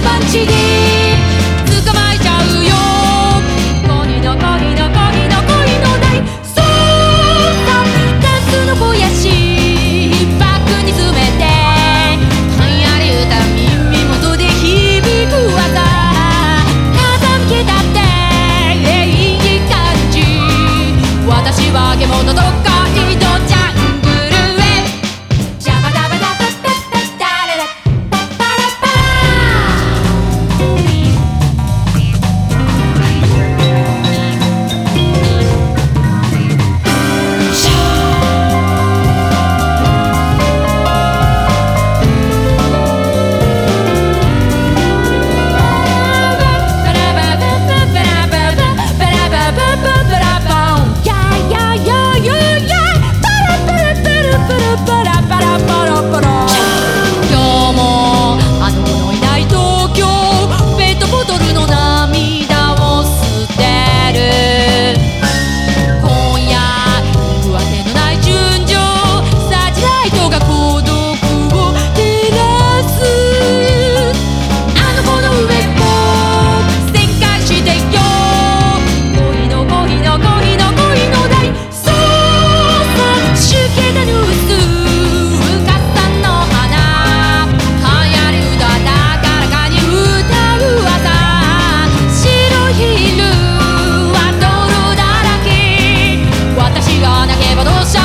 パンチに捕まえちゃうよ。のないそスのに詰めてはんやり歌耳元で響く技っていい感じ私は獣ればどうした